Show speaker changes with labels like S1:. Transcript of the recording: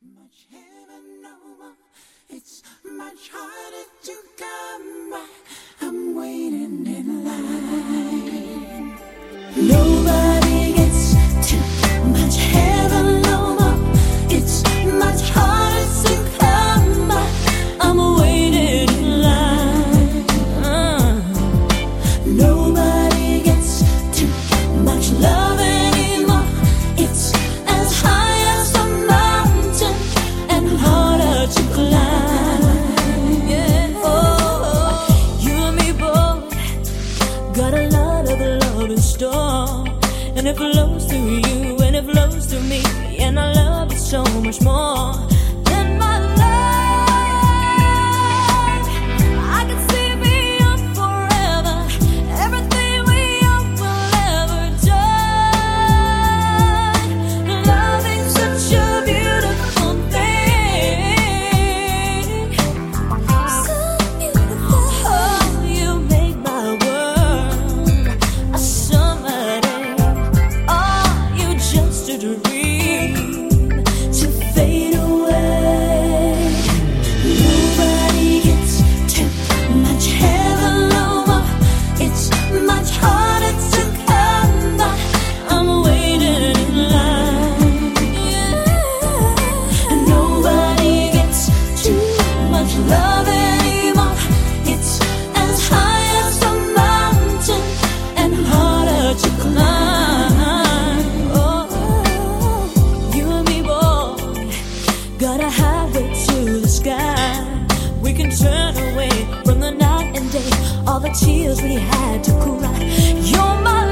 S1: Much heaven no more. It's much harder to come back. it flows through you and it flows through me, and our love is so much more. a highway to the sky. We can turn away from the night and day, all the tears we had to cry. You're my